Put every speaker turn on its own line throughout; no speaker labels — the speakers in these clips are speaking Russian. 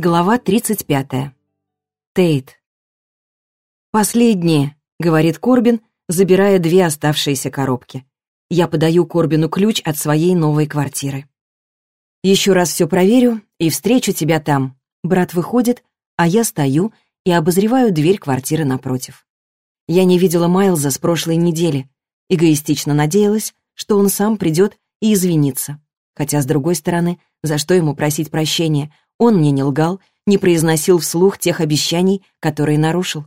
Глава 35. Тейт. «Последние», — говорит Корбин, забирая две оставшиеся коробки. Я подаю Корбину ключ от своей новой квартиры. «Еще раз все проверю и встречу тебя там». Брат выходит, а я стою и обозреваю дверь квартиры напротив. Я не видела Майлза с прошлой недели. Эгоистично надеялась, что он сам придет и извинится. Хотя, с другой стороны, за что ему просить прощения? Он мне не лгал, не произносил вслух тех обещаний, которые нарушил.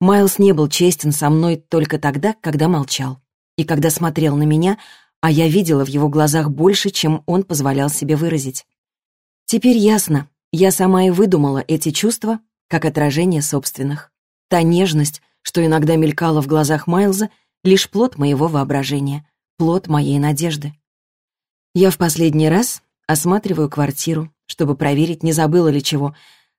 Майлз не был честен со мной только тогда, когда молчал. И когда смотрел на меня, а я видела в его глазах больше, чем он позволял себе выразить. Теперь ясно, я сама и выдумала эти чувства как отражение собственных. Та нежность, что иногда мелькала в глазах Майлза, лишь плод моего воображения, плод моей надежды. Я в последний раз осматриваю квартиру, чтобы проверить, не забыла ли чего.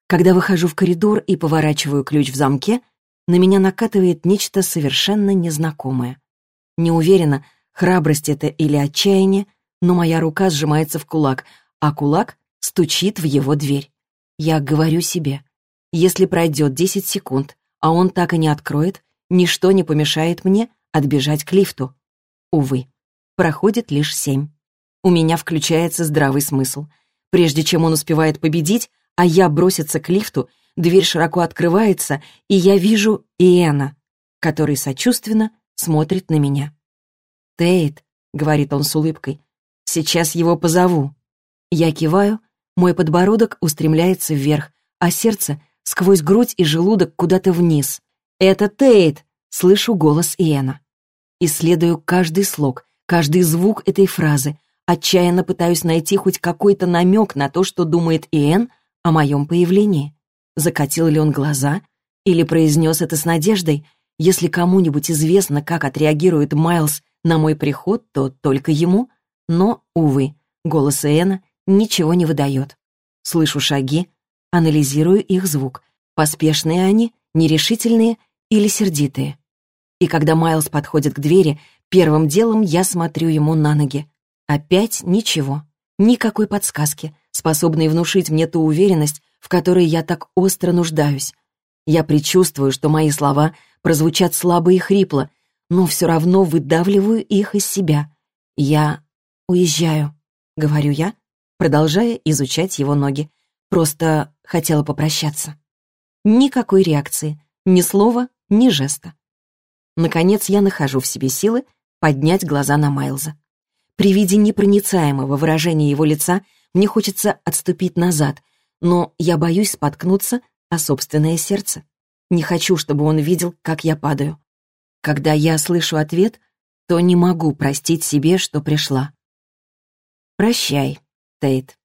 Когда выхожу в коридор и поворачиваю ключ в замке, на меня накатывает нечто совершенно незнакомое. Не уверена, храбрость это или отчаяние, но моя рука сжимается в кулак, а кулак стучит в его дверь. Я говорю себе, если пройдет 10 секунд, а он так и не откроет, ничто не помешает мне отбежать к лифту. Увы, проходит лишь семь. У меня включается здравый смысл — Прежде чем он успевает победить, а я броситься к лифту, дверь широко открывается, и я вижу Иэна, который сочувственно смотрит на меня. «Тейт», — говорит он с улыбкой, — «сейчас его позову». Я киваю, мой подбородок устремляется вверх, а сердце сквозь грудь и желудок куда-то вниз. «Это Тейт!» — слышу голос Иэна. Исследую каждый слог, каждый звук этой фразы, Отчаянно пытаюсь найти хоть какой-то намек на то, что думает Иэн о моем появлении. Закатил ли он глаза или произнес это с надеждой? Если кому-нибудь известно, как отреагирует Майлз на мой приход, то только ему. Но, увы, голос Иэна ничего не выдает. Слышу шаги, анализирую их звук. Поспешные они, нерешительные или сердитые. И когда Майлз подходит к двери, первым делом я смотрю ему на ноги. Опять ничего. Никакой подсказки, способной внушить мне ту уверенность, в которой я так остро нуждаюсь. Я предчувствую, что мои слова прозвучат слабо и хрипло, но все равно выдавливаю их из себя. «Я уезжаю», — говорю я, продолжая изучать его ноги. Просто хотела попрощаться. Никакой реакции, ни слова, ни жеста. Наконец я нахожу в себе силы поднять глаза на Майлза. При виде непроницаемого выражения его лица мне хочется отступить назад, но я боюсь споткнуться о собственное сердце. Не хочу, чтобы он видел, как я падаю. Когда я слышу ответ, то не могу простить себе, что пришла. «Прощай, Тейт».